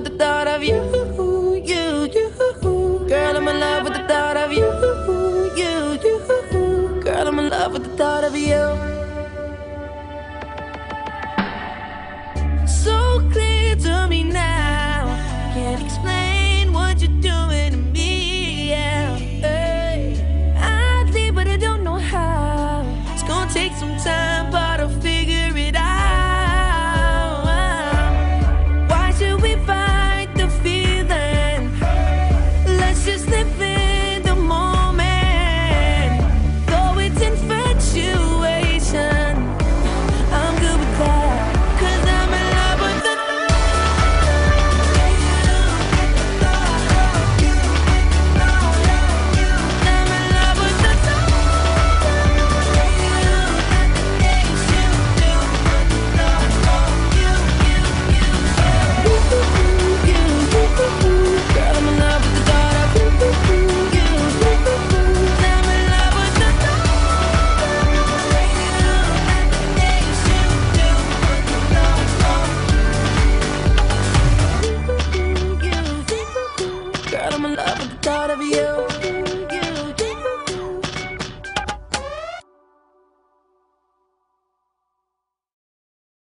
with the thought of you, you, you. Girl, I'm in love with the thought of you, you, you. Girl, I'm in love with the thought of you.